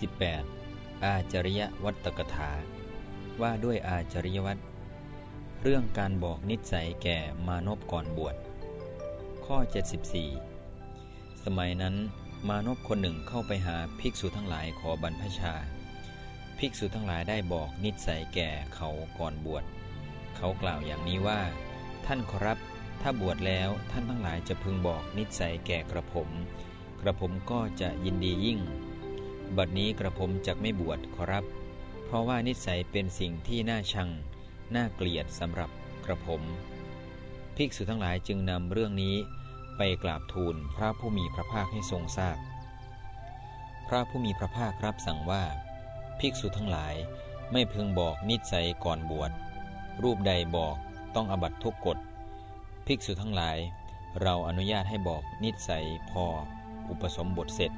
18 อาจริยวัตกถา ว่าด้วยอาจริยวัตรเรื่องการบอกนิสัยแก่มานพก่อนบวช ข้อ 74 สมัยนั้นมานพคนหนึ่งเข้าไปหาภิกษุทั้งหลายขอบรรพชา ภิกษุทั้งหลายได้บอกนิสัยแก่เขาก่อนบวช เขากล่าวอย่างนี้ว่า ท่านครับ ถ้าบวชแล้วท่านทั้งหลายจะพึงบอกนิสัยแก่กระผม กระผมก็จะยินดียิ่ง บัดนี้กระผมจะไม่บวชขอรับ เพราะว่านิสัยเป็นสิ่งที่น่าชัง น่าเกลียดสำหรับกระผม ภิกษุทั้งหลายจึงนำเรื่องนี้ไปกราบทูลพระผู้มีพระภาคให้ทรงทราบพพระผู้มีพระภาครับสั่งว่า ภิกษุทั้งหลายไม่พึงบอกนิสัยก่อนบวช รูปใดบอกต้องอบัตทุกกฎ ภิกษุทั้งหลาย เราอนุญาตให้บอกนิสัยพออุปสมบทเสร็จ